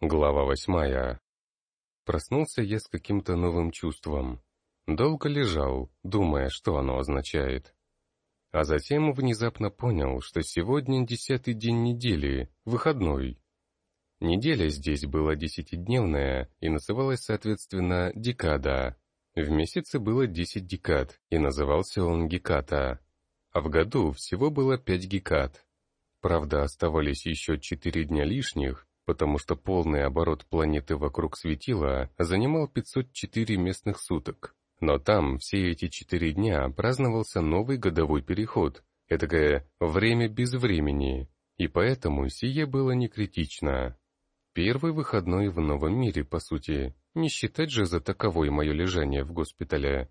Глава восьмая. Проснулся я с каким-то новым чувством. Долго лежал, думая, что оно означает. А затем внезапно понял, что сегодня десятый день недели, выходной. Неделя здесь была десятидневная и называлась, соответственно, декада. В месяце было десять декад, и назывался он геката. А в году всего было пять гекад. Правда, оставались еще четыре дня лишних, потому что полный оборот планеты вокруг светила занимал 504 местных суток. Но там все эти четыре дня праздновался новый годовой переход, этакое «время без времени», и поэтому сие было не критично. Первый выходной в новом мире, по сути, не считать же за таковое мое лежание в госпитале.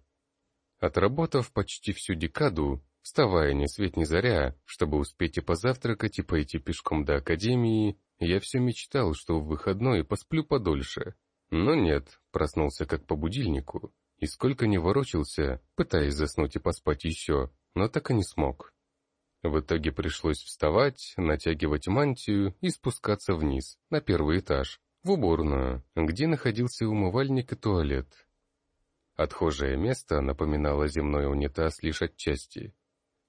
Отработав почти всю декаду, вставая ни свет ни заря, чтобы успеть и позавтракать, и пойти пешком до академии, я все мечтал, что в выходной посплю подольше. Но нет, проснулся как по будильнику, и сколько не ворочался, пытаясь заснуть и поспать еще, но так и не смог. В итоге пришлось вставать, натягивать мантию и спускаться вниз, на первый этаж, в уборную, где находился умывальник и туалет. Отхожее место напоминало земной унитаз лишь отчасти.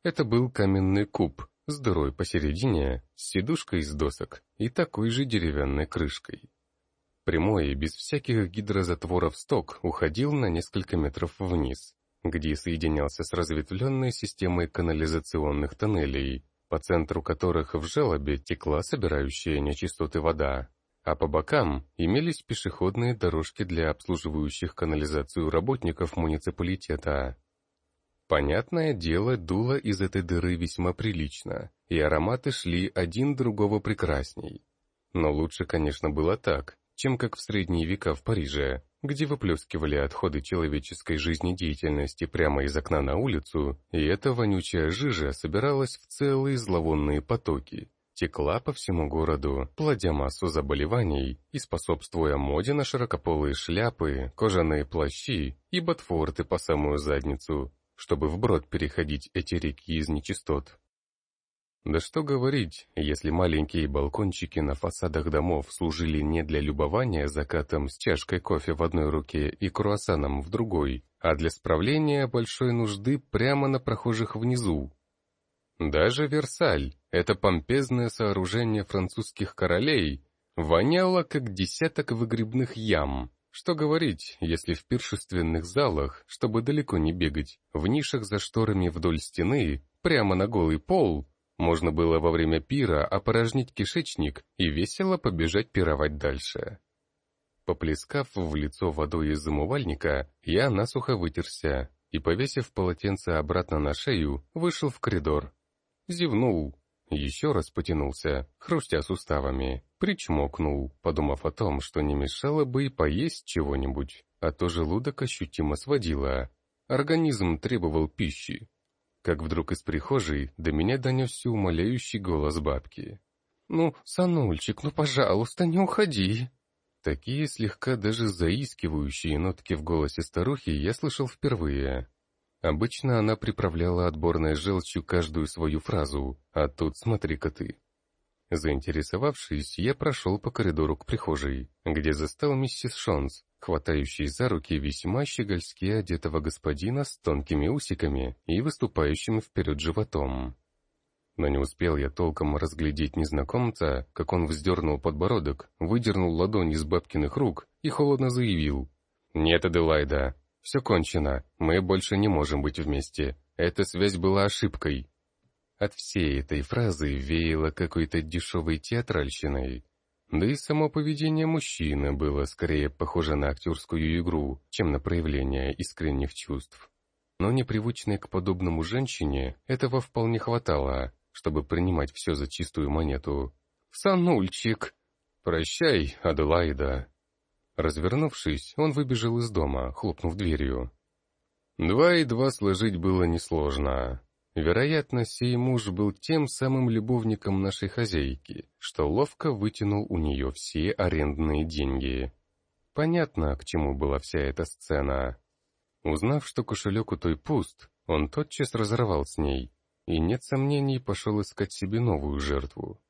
Это был каменный куб, с дырой посередине, с сидушкой из досок и такой же деревянной крышкой. Прямой, без всяких гидрозатворов сток уходил на несколько метров вниз, где соединялся с разветвленной системой канализационных тоннелей, по центру которых в желобе текла собирающая нечистоты вода, а по бокам имелись пешеходные дорожки для обслуживающих канализацию работников муниципалитета. Понятное дело, дуло из этой дыры весьма прилично, и ароматы шли один другого прекрасней. Но лучше, конечно, было так, чем как в средние века в Париже, где выплескивали отходы человеческой жизнедеятельности прямо из окна на улицу, и эта вонючая жижа собиралась в целые зловонные потоки, текла по всему городу, плодя массу заболеваний и способствуя моде на широкополые шляпы, кожаные плащи и ботфорты по самую задницу, чтобы вброд переходить эти реки из нечистот. Да что говорить, если маленькие балкончики на фасадах домов служили не для любования закатом с чашкой кофе в одной руке и круассаном в другой, а для справления большой нужды прямо на прохожих внизу. Даже Версаль, это помпезное сооружение французских королей, воняло как десяток выгребных ям, что говорить, если в пиршественных залах, чтобы далеко не бегать, в нишах за шторами вдоль стены, прямо на голый пол, можно было во время пира опорожнить кишечник и весело побежать пировать дальше. Поплескав в лицо водой из замывальника, я насухо вытерся и, повесив полотенце обратно на шею, вышел в коридор. Зевнул, еще раз потянулся, хрустя суставами, причмокнул, подумав о том, что не мешало бы и поесть чего-нибудь, а то желудок ощутимо сводило. Организм требовал пищи. Как вдруг из прихожей до меня донесся умоляющий голос бабки. «Ну, санульчик, ну, пожалуйста, не уходи!» Такие слегка даже заискивающие нотки в голосе старухи я слышал впервые. Обычно она приправляла отборной желчью каждую свою фразу, а тут смотри-ка ты. Заинтересовавшись, я прошел по коридору к прихожей, где застал миссис Шонс, хватающей за руки весьма щегольски одетого господина с тонкими усиками и выступающим вперед животом. Но не успел я толком разглядеть незнакомца, как он вздернул подбородок, выдернул ладонь из бабкиных рук и холодно заявил. «Нет, Аделайда, все кончено, мы больше не можем быть вместе. Эта связь была ошибкой. От всей этой фразы веяло какой-то дешевой театральщиной. Да и само поведение мужчины было скорее похоже на актерскую игру, чем на проявление искренних чувств. Но непривычной к подобному женщине этого вполне хватало, чтобы принимать все за чистую монету. «Санульчик!» «Прощай, Аделаида!» Развернувшись, он выбежал из дома, хлопнув дверью. Два и два сложить было несложно. Вероятно, сей муж был тем самым любовником нашей хозяйки, что ловко вытянул у нее все арендные деньги. Понятно, к чему была вся эта сцена. Узнав, что кошелек у той пуст, он тотчас разорвал с ней, и нет сомнений пошел искать себе новую жертву.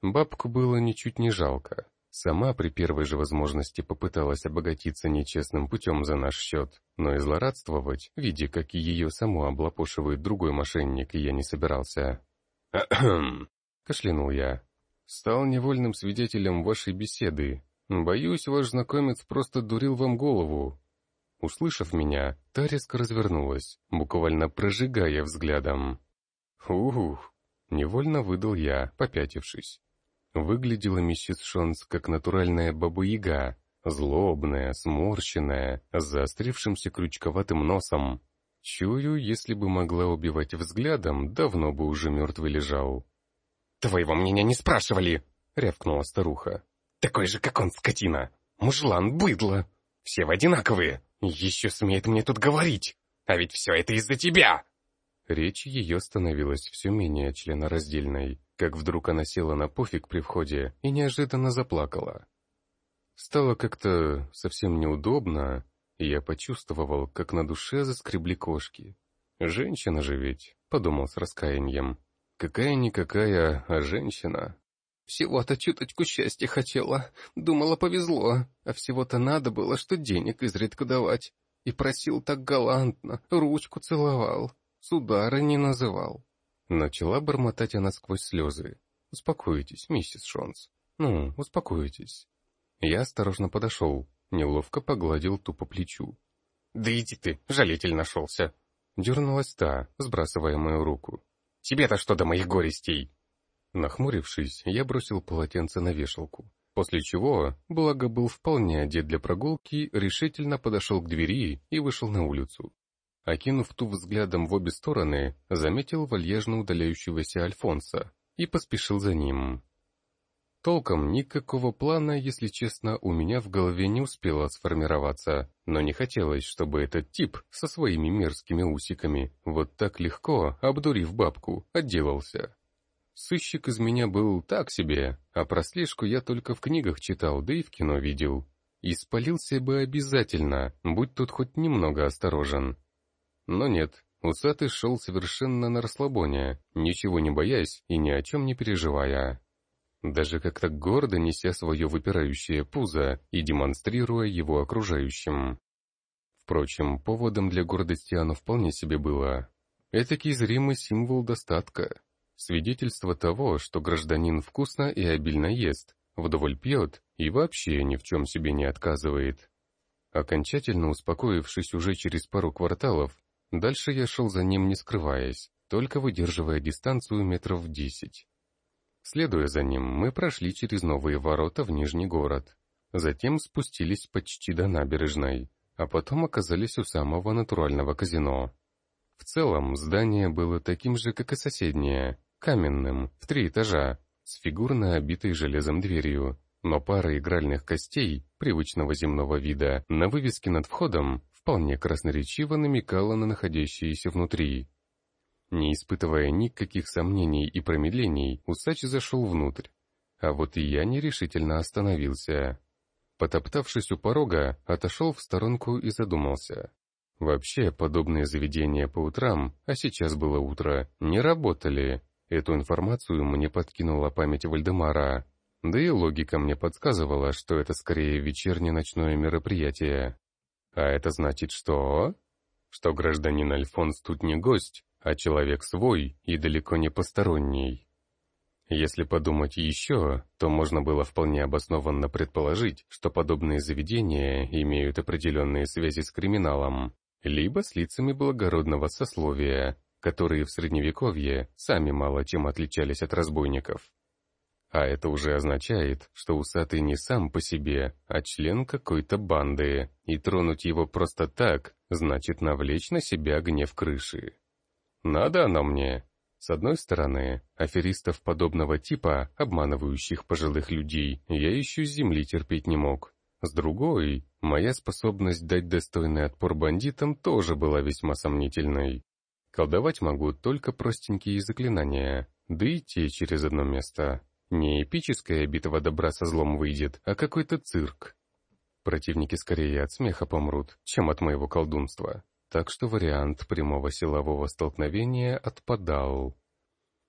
Бабку было ничуть не жалко. Сама при первой же возможности попыталась обогатиться нечестным путем за наш счет, но и злорадствовать, видя, как и ее саму облапошивает другой мошенник, я не собирался. Кашлянул я. «Стал невольным свидетелем вашей беседы. Боюсь, ваш знакомец просто дурил вам голову». Услышав меня, та резко развернулась, буквально прожигая взглядом. «Ух!» — невольно выдал я, попятившись. Выглядела миссис Шонс как натуральная баба-яга, злобная, сморщенная, с заострившимся крючковатым носом. Чую, если бы могла убивать взглядом, давно бы уже мертвый лежал. «Твоего мнения не спрашивали!» — рявкнула старуха. «Такой же, как он, скотина! Мужлан, быдло! Все вы одинаковые! Еще смеет мне тут говорить! А ведь все это из-за тебя!» Речь ее становилась все менее членораздельной как вдруг она села на пофиг при входе и неожиданно заплакала. Стало как-то совсем неудобно, и я почувствовал, как на душе заскребли кошки. «Женщина же ведь», — подумал с раскаянием. «Какая-никакая, а женщина». «Всего-то чуточку счастья хотела. Думала, повезло. А всего-то надо было, что денег изредка давать. И просил так галантно, ручку целовал. Судары не называл. Начала бормотать она сквозь слезы. «Успокойтесь, миссис Шонс. Ну, успокойтесь». Я осторожно подошел, неловко погладил ту по плечу. «Да иди ты, жалетель нашелся!» Дернулась та, сбрасывая мою руку. «Тебе-то что до моих горестей?» Нахмурившись, я бросил полотенце на вешалку, после чего, благо был вполне одет для прогулки, решительно подошел к двери и вышел на улицу. Окинув ту взглядом в обе стороны, заметил вальяжно удаляющегося Альфонса и поспешил за ним. Толком никакого плана, если честно, у меня в голове не успело сформироваться, но не хотелось, чтобы этот тип со своими мерзкими усиками вот так легко, обдурив бабку, отделался. Сыщик из меня был так себе, а про слежку я только в книгах читал, да и в кино видел. И спалился бы обязательно, будь тут хоть немного осторожен. Но нет, усатый шел совершенно на расслабоне, ничего не боясь и ни о чем не переживая. Даже как-то гордо неся свое выпирающее пузо и демонстрируя его окружающим. Впрочем, поводом для гордости оно вполне себе было. Этакий зримый символ достатка. Свидетельство того, что гражданин вкусно и обильно ест, вдоволь пьет и вообще ни в чем себе не отказывает. Окончательно успокоившись уже через пару кварталов, Дальше я шел за ним, не скрываясь, только выдерживая дистанцию метров десять. Следуя за ним, мы прошли через новые ворота в Нижний город. Затем спустились почти до набережной, а потом оказались у самого натурального казино. В целом, здание было таким же, как и соседнее, каменным, в три этажа, с фигурно обитой железом дверью, но пара игральных костей, привычного земного вида, на вывеске над входом вполне красноречиво намекала на находящиеся внутри. Не испытывая никаких сомнений и промедлений, усач зашел внутрь. А вот и я нерешительно остановился. Потоптавшись у порога, отошел в сторонку и задумался. Вообще, подобные заведения по утрам, а сейчас было утро, не работали. Эту информацию мне подкинула память Вальдемара. Да и логика мне подсказывала, что это скорее вечернее ночное мероприятие. А это значит что? Что гражданин Альфонс тут не гость, а человек свой и далеко не посторонний. Если подумать еще, то можно было вполне обоснованно предположить, что подобные заведения имеют определенные связи с криминалом, либо с лицами благородного сословия, которые в Средневековье сами мало чем отличались от разбойников. А это уже означает, что усатый не сам по себе, а член какой-то банды, и тронуть его просто так, значит навлечь на себя гнев крыши. Надо оно мне. С одной стороны, аферистов подобного типа, обманывающих пожилых людей, я еще с земли терпеть не мог. С другой, моя способность дать достойный отпор бандитам тоже была весьма сомнительной. Колдовать могу только простенькие заклинания, да и те через одно место. Не эпическая битва добра со злом выйдет, а какой-то цирк. Противники скорее от смеха помрут, чем от моего колдунства. Так что вариант прямого силового столкновения отпадал.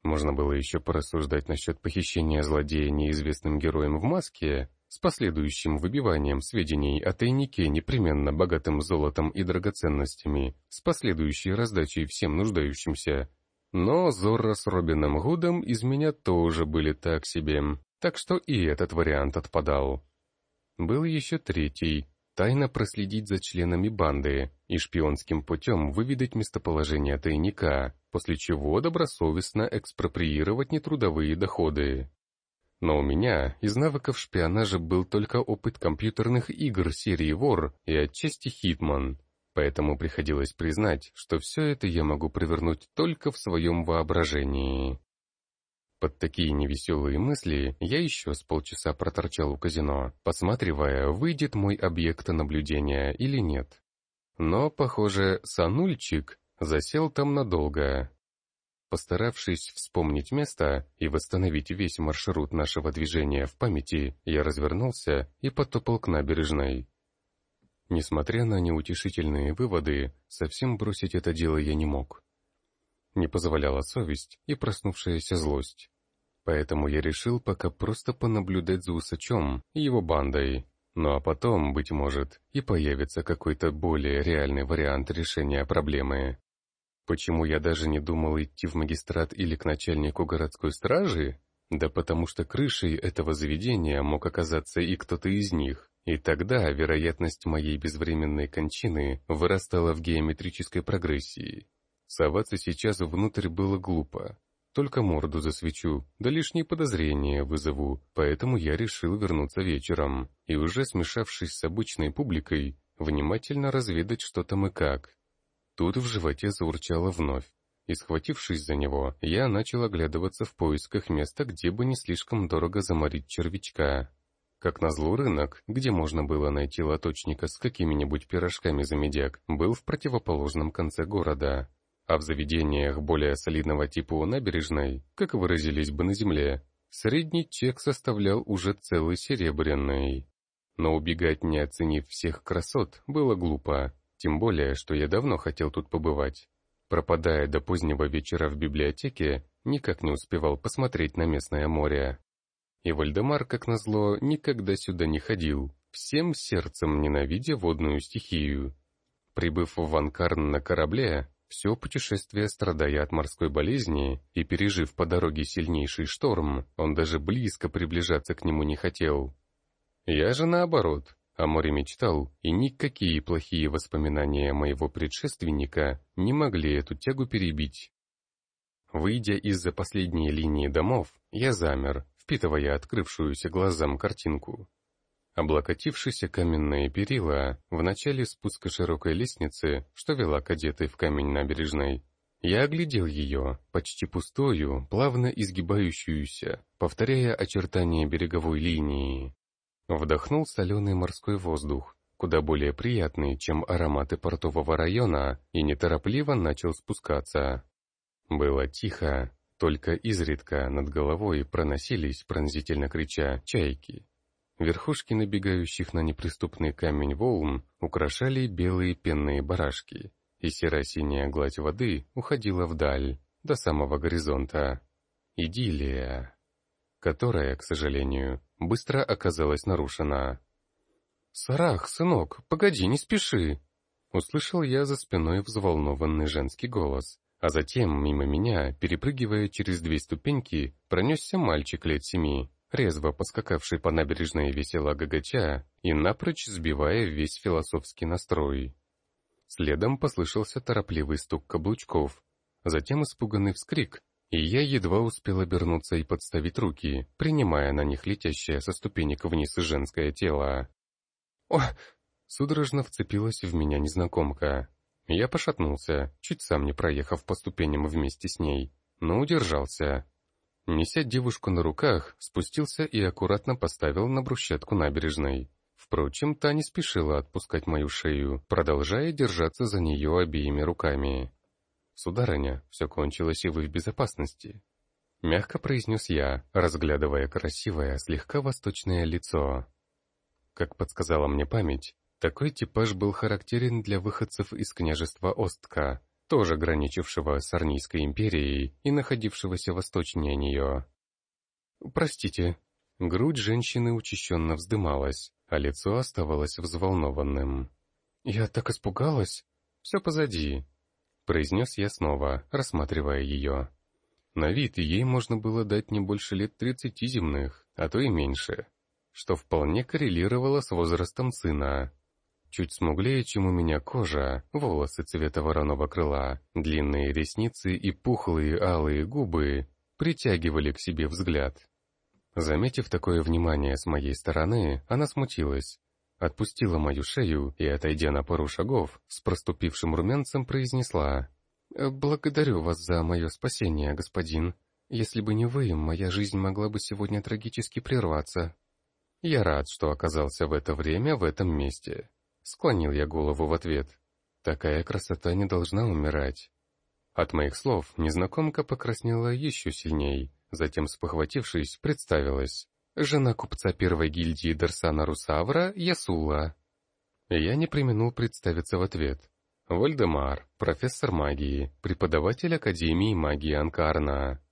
Можно было еще порассуждать насчет похищения злодея неизвестным героем в маске, с последующим выбиванием сведений о тайнике непременно богатым золотом и драгоценностями, с последующей раздачей всем нуждающимся. Но Зорро с Робином Гудом из меня тоже были так себе, так что и этот вариант отпадал. Был еще третий — тайно проследить за членами банды и шпионским путем выведать местоположение тайника, после чего добросовестно экспроприировать нетрудовые доходы. Но у меня из навыков шпионажа был только опыт компьютерных игр серии «Вор» и отчасти «Хитман», поэтому приходилось признать, что все это я могу провернуть только в своем воображении. Под такие невеселые мысли я еще с полчаса проторчал у казино, посматривая, выйдет мой объект наблюдения или нет. Но, похоже, санульчик засел там надолго. Постаравшись вспомнить место и восстановить весь маршрут нашего движения в памяти, я развернулся и потопал к набережной. Несмотря на неутешительные выводы, совсем бросить это дело я не мог. Не позволяла совесть и проснувшаяся злость. Поэтому я решил пока просто понаблюдать за усачом и его бандой. Ну а потом, быть может, и появится какой-то более реальный вариант решения проблемы. Почему я даже не думал идти в магистрат или к начальнику городской стражи? Да потому что крышей этого заведения мог оказаться и кто-то из них. И тогда вероятность моей безвременной кончины вырастала в геометрической прогрессии. Соваться сейчас внутрь было глупо. Только морду засвечу, да лишние подозрения вызову, поэтому я решил вернуться вечером и уже смешавшись с обычной публикой, внимательно разведать, что там и как. Тут в животе заурчало вновь, и, схватившись за него, я начал оглядываться в поисках места, где бы не слишком дорого заморить червячка. Как назло рынок, где можно было найти лоточника с какими-нибудь пирожками за медяк, был в противоположном конце города. А в заведениях более солидного типа у набережной, как выразились бы на земле, средний чек составлял уже целый серебряный. Но убегать, не оценив всех красот, было глупо. Тем более, что я давно хотел тут побывать. Пропадая до позднего вечера в библиотеке, никак не успевал посмотреть на местное море. И Вальдемар, как назло, никогда сюда не ходил, всем сердцем ненавидя водную стихию. Прибыв в Ванкарн на корабле, все путешествие страдая от морской болезни и пережив по дороге сильнейший шторм, он даже близко приближаться к нему не хотел. Я же наоборот, о море мечтал, и никакие плохие воспоминания моего предшественника не могли эту тягу перебить. Выйдя из-за последней линии домов, я замер, впитывая открывшуюся глазам картинку. Облокотившись каменные перила, в начале спуска широкой лестницы, что вела кадеты в камень набережной, я оглядел ее, почти пустую, плавно изгибающуюся, повторяя очертания береговой линии. Вдохнул соленый морской воздух, куда более приятный, чем ароматы портового района, и неторопливо начал спускаться. Было тихо, только изредка над головой проносились, пронзительно крича, чайки. Верхушки набегающих на неприступный камень волн украшали белые пенные барашки, и серо-синяя гладь воды уходила вдаль, до самого горизонта. Идиллия, которая, к сожалению, быстро оказалась нарушена. «Сарах, сынок, погоди, не спеши!» Услышал я за спиной взволнованный женский голос, а затем, мимо меня, перепрыгивая через две ступеньки, пронесся мальчик лет семи, резво поскакавший по набережной весело гагача и напрочь сбивая весь философский настрой. Следом послышался торопливый стук каблучков, затем испуганный вскрик, и я едва успел обернуться и подставить руки, принимая на них летящее со ступенек вниз женское тело. «О!» — судорожно вцепилась в меня незнакомка. Я пошатнулся, чуть сам не проехав по ступеням вместе с ней, но удержался. Неся девушку на руках, спустился и аккуратно поставил на брусчатку набережной. Впрочем, та не спешила отпускать мою шею, продолжая держаться за нее обеими руками. «Сударыня, все кончилось, и вы в безопасности», — мягко произнес я, разглядывая красивое, слегка восточное лицо. Как подсказала мне память, такой типаж был характерен для выходцев из княжества Остка, тоже граничившего с Арнийской империей и находившегося восточнее нее. «Простите», Грудь женщины учащенно вздымалась, а лицо оставалось взволнованным. «Я так испугалась!» «Все позади», — произнес я снова, рассматривая ее. На вид ей можно было дать не больше лет тридцати земных, а то и меньше, что вполне коррелировало с возрастом сына. Чуть смуглее, чем у меня кожа, волосы цвета вороного крыла, длинные ресницы и пухлые алые губы притягивали к себе взгляд. Заметив такое внимание с моей стороны, она смутилась, отпустила мою шею и, отойдя на пару шагов, с проступившим румянцем произнесла «Благодарю вас за мое спасение, господин. Если бы не вы, моя жизнь могла бы сегодня трагически прерваться». Я рад, что оказался в это время в этом месте. Склонил я голову в ответ. Такая красота не должна умирать. От моих слов незнакомка покраснела еще сильней, затем, спохватившись, представилась. Жена купца первой гильдии Дарсана Русавра Ясула. Я не применул представиться в ответ. Вальдемар, профессор магии, преподаватель Академии магии Анкарна.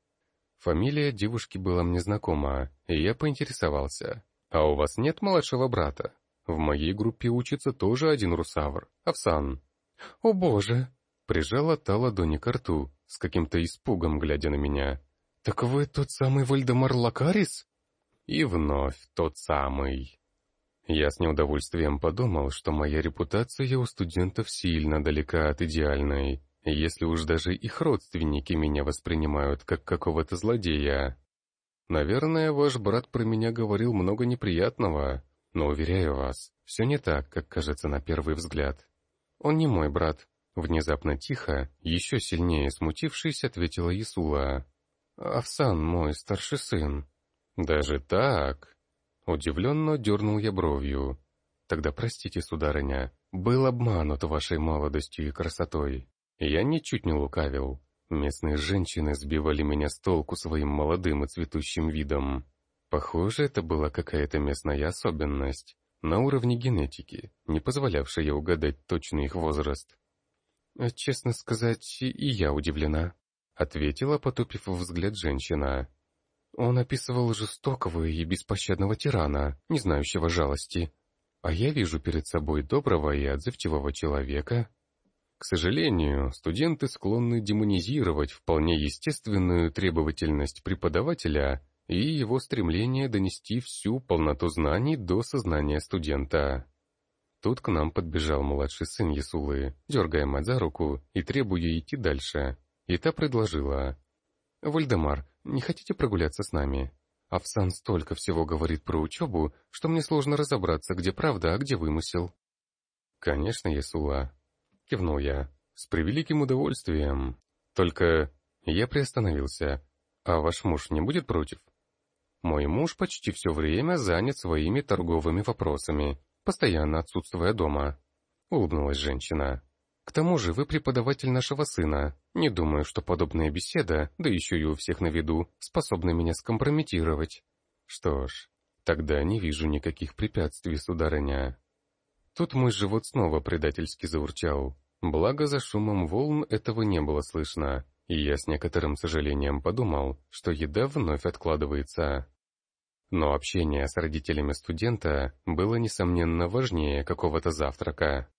Фамилия девушки была мне знакома, и я поинтересовался. «А у вас нет младшего брата? В моей группе учится тоже один русавр, Авсан». «О боже!» Прижала та ладони к рту, с каким-то испугом глядя на меня. «Так вы тот самый Вальдемар Лакарис?» И вновь тот самый. Я с неудовольствием подумал, что моя репутация у студентов сильно далека от идеальной, если уж даже их родственники меня воспринимают как какого-то злодея. Наверное, ваш брат про меня говорил много неприятного, но, уверяю вас, все не так, как кажется на первый взгляд. Он не мой брат. Внезапно тихо, еще сильнее смутившись, ответила Исула. «Овсан мой старший сын». «Даже так?» Удивленно дернул я бровью. «Тогда простите, сударыня, был обманут вашей молодостью и красотой. Я ничуть не лукавил. Местные женщины сбивали меня с толку своим молодым и цветущим видом. Похоже, это была какая-то местная особенность, на уровне генетики, не позволявшая угадать точный их возраст. «Честно сказать, и я удивлена», — ответила, потупив взгляд женщина. Он описывал жестокого и беспощадного тирана, не знающего жалости. А я вижу перед собой доброго и отзывчивого человека. К сожалению, студенты склонны демонизировать вполне естественную требовательность преподавателя и его стремление донести всю полноту знаний до сознания студента. Тут к нам подбежал младший сын Ясулы, дергая мать за руку и требуя идти дальше. И та предложила. «Вальдемар, не хотите прогуляться с нами? Авсан столько всего говорит про учебу, что мне сложно разобраться, где правда, а где вымысел». «Конечно, Ясула», — кивнул я, — «с превеликим удовольствием. Только я приостановился. А ваш муж не будет против?» «Мой муж почти все время занят своими торговыми вопросами, постоянно отсутствуя дома», — улыбнулась женщина. К тому же вы преподаватель нашего сына. Не думаю, что подобная беседа, да еще и у всех на виду, способна меня скомпрометировать. Что ж, тогда не вижу никаких препятствий, сударыня. Тут мой живот снова предательски заурчал. Благо за шумом волн этого не было слышно, и я с некоторым сожалением подумал, что еда вновь откладывается. Но общение с родителями студента было, несомненно, важнее какого-то завтрака.